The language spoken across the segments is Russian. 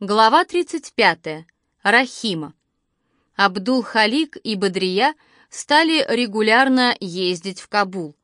Глава 35. Рахима. Абдул-Халик и Бадрия стали регулярно ездить в Кабул.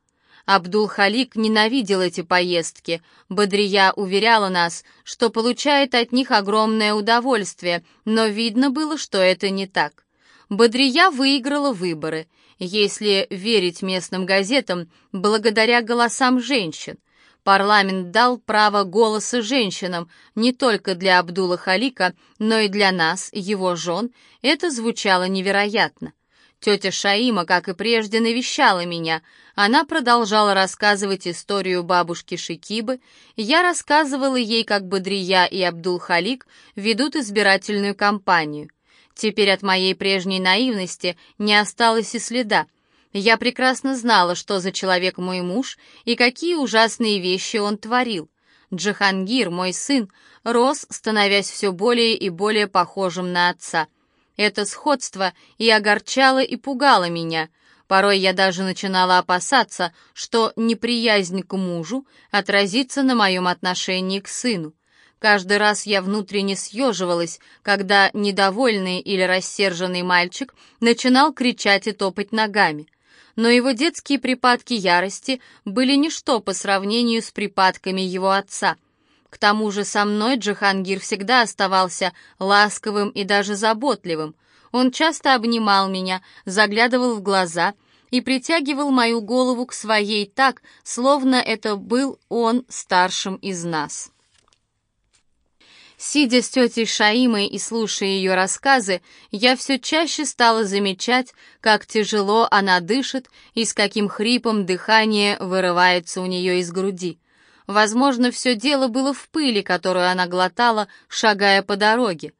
Абдул-Халик ненавидел эти поездки. Бадрия уверяла нас, что получает от них огромное удовольствие, но видно было, что это не так. Бадрия выиграла выборы, если верить местным газетам, благодаря голосам женщин – Парламент дал право голоса женщинам не только для Абдула Халика, но и для нас, его жен. Это звучало невероятно. Тетя Шаима, как и прежде, навещала меня. Она продолжала рассказывать историю бабушки Шикибы. Я рассказывала ей, как Бадрия и Абдул-Халик ведут избирательную кампанию. Теперь от моей прежней наивности не осталось и следа. Я прекрасно знала, что за человек мой муж и какие ужасные вещи он творил. Джахангир, мой сын, рос, становясь все более и более похожим на отца. Это сходство и огорчало, и пугало меня. Порой я даже начинала опасаться, что неприязнь к мужу отразится на моем отношении к сыну. Каждый раз я внутренне съеживалась, когда недовольный или рассерженный мальчик начинал кричать и топать ногами но его детские припадки ярости были ничто по сравнению с припадками его отца. К тому же со мной Джахангир всегда оставался ласковым и даже заботливым. Он часто обнимал меня, заглядывал в глаза и притягивал мою голову к своей так, словно это был он старшим из нас. Сидя с тетей Шаимой и слушая ее рассказы, я все чаще стала замечать, как тяжело она дышит и с каким хрипом дыхание вырывается у нее из груди. Возможно, все дело было в пыли, которую она глотала, шагая по дороге.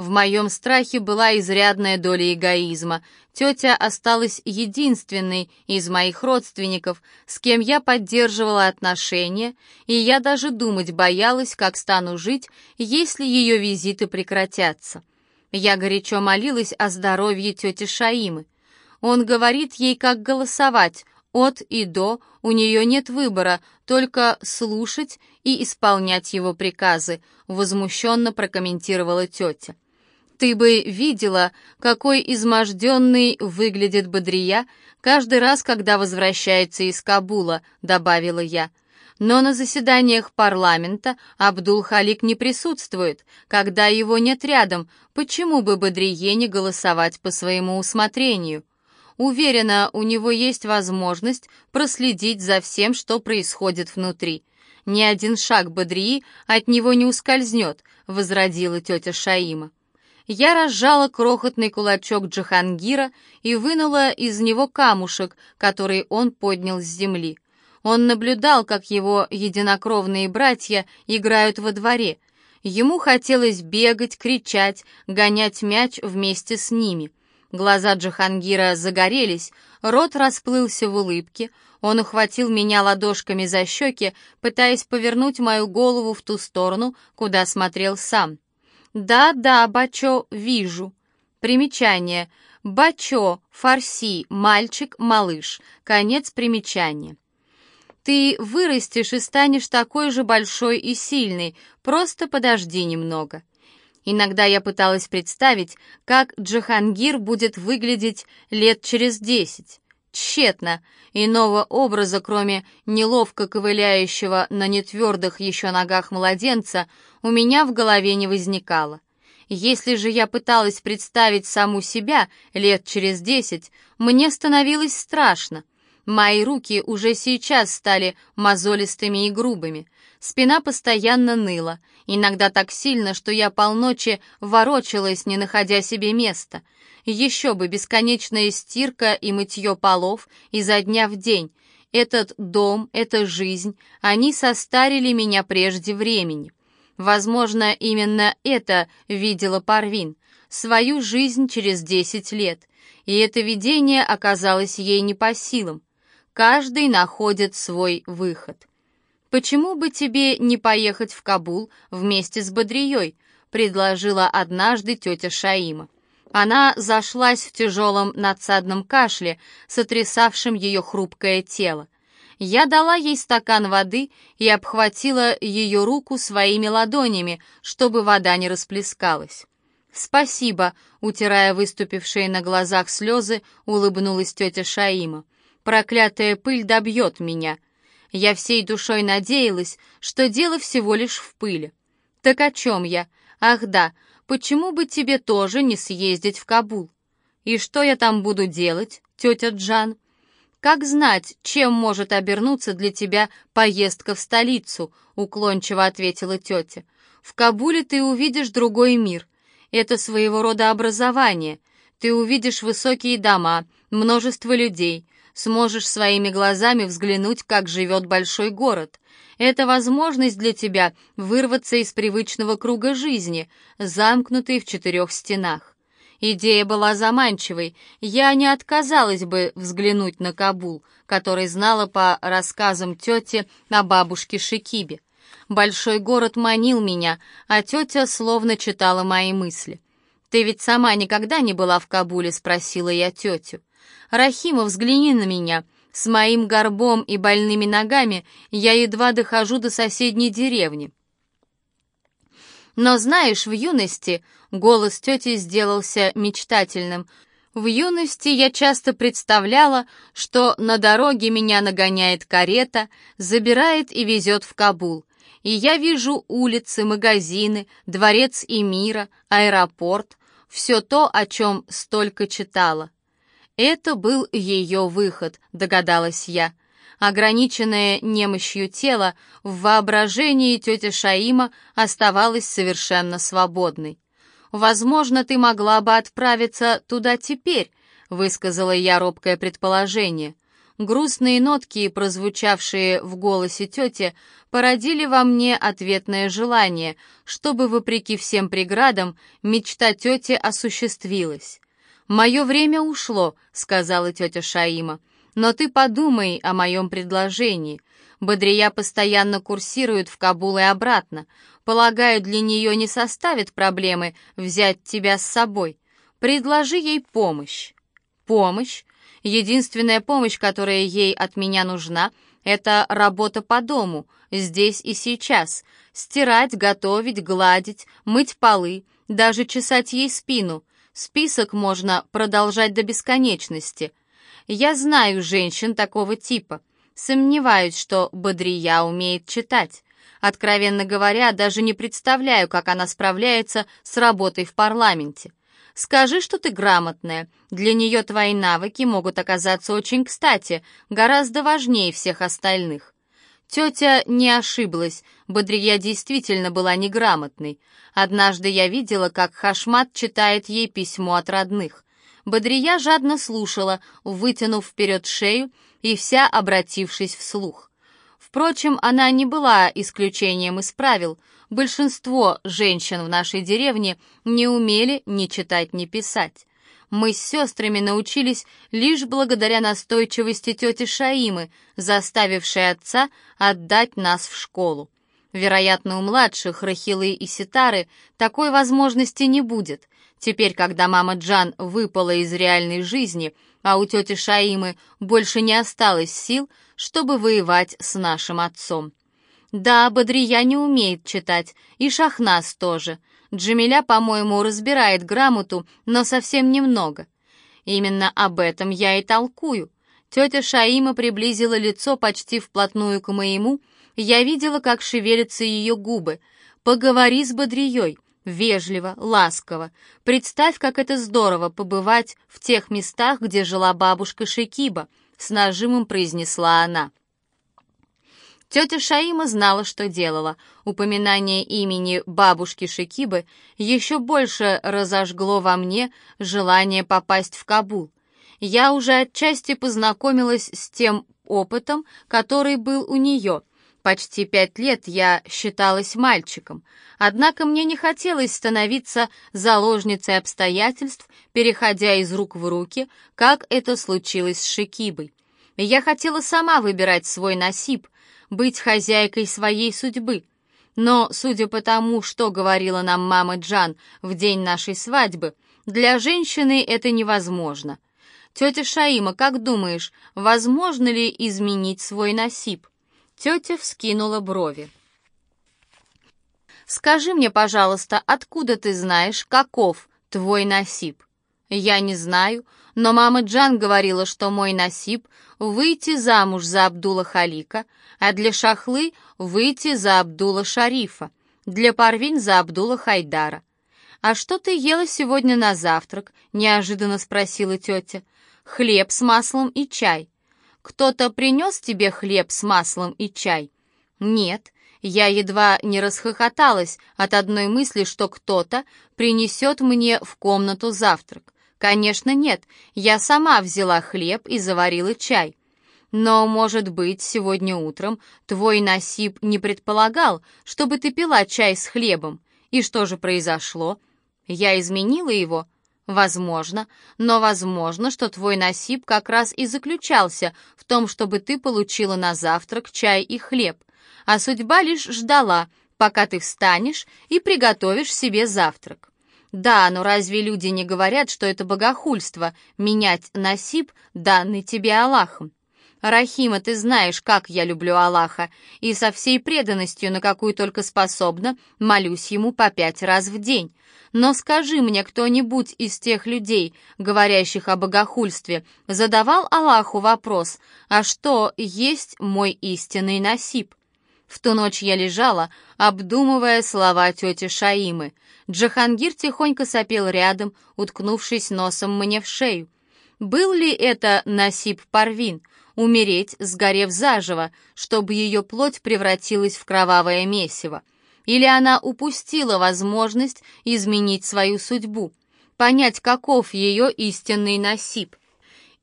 В моем страхе была изрядная доля эгоизма. Тетя осталась единственной из моих родственников, с кем я поддерживала отношения, и я даже думать боялась, как стану жить, если ее визиты прекратятся. Я горячо молилась о здоровье тети Шаимы. Он говорит ей, как голосовать, от и до, у нее нет выбора, только слушать и исполнять его приказы, возмущенно прокомментировала тетя. Ты бы видела, какой изможденный выглядит Бодрия каждый раз, когда возвращается из Кабула», — добавила я. Но на заседаниях парламента Абдул-Халик не присутствует. Когда его нет рядом, почему бы Бодрие не голосовать по своему усмотрению? Уверена, у него есть возможность проследить за всем, что происходит внутри. Ни один шаг Бодрии от него не ускользнет, — возродила тетя Шаима. Я разжала крохотный кулачок Джахангира и вынула из него камушек, который он поднял с земли. Он наблюдал, как его единокровные братья играют во дворе. Ему хотелось бегать, кричать, гонять мяч вместе с ними. Глаза Джахангира загорелись, рот расплылся в улыбке, он ухватил меня ладошками за щеки, пытаясь повернуть мою голову в ту сторону, куда смотрел сам. «Да-да, Бачо, вижу». Примечание. Бачо, фарси, мальчик, малыш. Конец примечания. Ты вырастешь и станешь такой же большой и сильный, просто подожди немного. Иногда я пыталась представить, как Джахангир будет выглядеть лет через десять. Тщетно. Иного образа, кроме неловко ковыляющего на нетвердых еще ногах младенца, у меня в голове не возникало. Если же я пыталась представить саму себя лет через десять, мне становилось страшно. Мои руки уже сейчас стали мозолистыми и грубыми. Спина постоянно ныла, иногда так сильно, что я полночи ворочалась, не находя себе места — еще бы бесконечная стирка и мытье полов изо дня в день. Этот дом, эта жизнь, они состарили меня прежде времени. Возможно, именно это видела Парвин, свою жизнь через десять лет, и это видение оказалось ей не по силам. Каждый находит свой выход. «Почему бы тебе не поехать в Кабул вместе с Бодрией?» — предложила однажды тетя Шаима. Она зашлась в тяжелом надсадном кашле, сотрясавшем ее хрупкое тело. Я дала ей стакан воды и обхватила ее руку своими ладонями, чтобы вода не расплескалась. «Спасибо», — утирая выступившие на глазах слезы, улыбнулась тетя Шаима. «Проклятая пыль добьет меня». Я всей душой надеялась, что дело всего лишь в пыли. «Так о чем я? Ах да, почему бы тебе тоже не съездить в Кабул?» «И что я там буду делать, тетя Джан?» «Как знать, чем может обернуться для тебя поездка в столицу?» — уклончиво ответила тетя. «В Кабуле ты увидишь другой мир. Это своего рода образование. Ты увидишь высокие дома, множество людей, сможешь своими глазами взглянуть, как живет большой город. Это возможность для тебя вырваться из привычного круга жизни, замкнутой в четырех стенах. Идея была заманчивой, я не отказалась бы взглянуть на Кабул, который знала по рассказам тети о бабушке Шикибе. Большой город манил меня, а тетя словно читала мои мысли. «Ты ведь сама никогда не была в Кабуле?» — спросила я тетю. «Рахима, взгляни на меня. С моим горбом и больными ногами я едва дохожу до соседней деревни. Но знаешь, в юности голос тети сделался мечтательным. В юности я часто представляла, что на дороге меня нагоняет карета, забирает и везет в Кабул. И я вижу улицы, магазины, дворец Эмира, аэропорт, все то, о чем столько читала. Это был ее выход, догадалась я. Ограниченное немощью тело, в воображении тетя Шаима оставалась совершенно свободной. «Возможно, ты могла бы отправиться туда теперь», — высказала я робкое предположение. Грустные нотки, прозвучавшие в голосе тети, породили во мне ответное желание, чтобы, вопреки всем преградам, мечта тети осуществилась. «Мое время ушло», — сказала тетя Шаима. Но ты подумай о моем предложении. Бодрия постоянно курсирует в Кабул и обратно. Полагаю, для нее не составит проблемы взять тебя с собой. Предложи ей помощь. Помощь? Единственная помощь, которая ей от меня нужна, это работа по дому, здесь и сейчас. Стирать, готовить, гладить, мыть полы, даже чесать ей спину. Список можно продолжать до бесконечности. Я знаю женщин такого типа. Сомневаюсь, что Бодрия умеет читать. Откровенно говоря, даже не представляю, как она справляется с работой в парламенте. Скажи, что ты грамотная. Для нее твои навыки могут оказаться очень кстати, гораздо важнее всех остальных. Тетя не ошиблась, Бодрия действительно была неграмотной. Однажды я видела, как Хашмат читает ей письмо от родных. Бодрия жадно слушала, вытянув вперед шею и вся обратившись вслух. Впрочем, она не была исключением из правил. Большинство женщин в нашей деревне не умели ни читать, ни писать. Мы с сестрами научились лишь благодаря настойчивости тети Шаимы, заставившей отца отдать нас в школу. Вероятно, у младших Рахилы и Ситары такой возможности не будет. Теперь, когда мама Джан выпала из реальной жизни, а у тети Шаимы больше не осталось сил, чтобы воевать с нашим отцом. Да, Бодрия не умеет читать, и Шахнас тоже. Джамиля, по-моему, разбирает грамоту, но совсем немного. Именно об этом я и толкую. Тетя Шаима приблизила лицо почти вплотную к моему, я видела, как шевелятся ее губы. «Поговори с Бодрией», вежливо, ласково. Представь, как это здорово побывать в тех местах, где жила бабушка Шекиба, с нажимом произнесла она. Тетя Шаима знала, что делала. Упоминание имени бабушки Шекибы еще больше разожгло во мне желание попасть в Кабул. Я уже отчасти познакомилась с тем опытом, который был у нее — Почти пять лет я считалась мальчиком, однако мне не хотелось становиться заложницей обстоятельств, переходя из рук в руки, как это случилось с Шикибой. Я хотела сама выбирать свой насиб, быть хозяйкой своей судьбы. Но, судя по тому, что говорила нам мама Джан в день нашей свадьбы, для женщины это невозможно. Тетя Шаима, как думаешь, возможно ли изменить свой насип? Тетя вскинула брови. «Скажи мне, пожалуйста, откуда ты знаешь, каков твой насип?» «Я не знаю, но мама Джан говорила, что мой насип — выйти замуж за Абдула Халика, а для Шахлы — выйти за Абдула Шарифа, для Парвин за Абдула Хайдара. «А что ты ела сегодня на завтрак?» — неожиданно спросила тетя. «Хлеб с маслом и чай. Кто-то принес тебе хлеб с маслом и чай?» «Нет». Я едва не расхохоталась от одной мысли, что кто-то принесет мне в комнату завтрак. Конечно, нет, я сама взяла хлеб и заварила чай. Но, может быть, сегодня утром твой Насип не предполагал, чтобы ты пила чай с хлебом. И что же произошло? Я изменила его? Возможно, но возможно, что твой Насип как раз и заключался в том, чтобы ты получила на завтрак чай и хлеб. А судьба лишь ждала, пока ты встанешь и приготовишь себе завтрак. Да, но разве люди не говорят, что это богохульство — менять насип, данный тебе Аллахом? Рахима, ты знаешь, как я люблю Аллаха, и со всей преданностью, на какую только способна, молюсь ему по пять раз в день. Но скажи мне кто-нибудь из тех людей, говорящих о богохульстве, задавал Аллаху вопрос, а что есть мой истинный насип? В ту ночь я лежала, обдумывая слова тети Шаимы. Джахангир тихонько сопел рядом, уткнувшись носом мне в шею. Был ли это Насип Парвин, умереть, сгорев заживо, чтобы ее плоть превратилась в кровавое месиво? Или она упустила возможность изменить свою судьбу, понять, каков ее истинный Насип?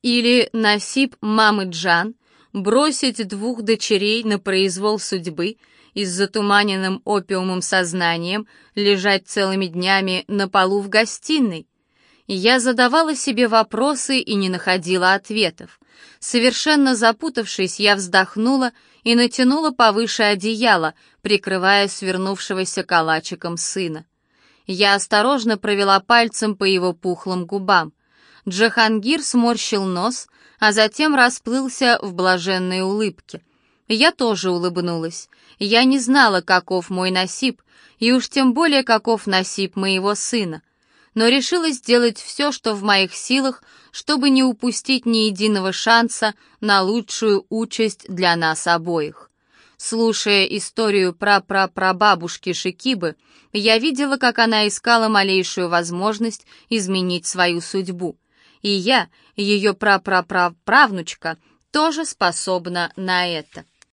Или Насип мамы Джан — бросить двух дочерей на произвол судьбы и с затуманенным опиумом сознанием лежать целыми днями на полу в гостиной? Я задавала себе вопросы и не находила ответов. Совершенно запутавшись, я вздохнула и натянула повыше одеяло, прикрывая свернувшегося калачиком сына. Я осторожно провела пальцем по его пухлым губам. Джахангир сморщил нос, а затем расплылся в блаженной улыбке. Я тоже улыбнулась. Я не знала, каков мой насип, и уж тем более, каков насип моего сына. Но решила сделать все, что в моих силах, чтобы не упустить ни единого шанса на лучшую участь для нас обоих. Слушая историю про прапрапрабабушки Шикибы, я видела, как она искала малейшую возможность изменить свою судьбу и я, ее прапраправнучка, тоже способна на это.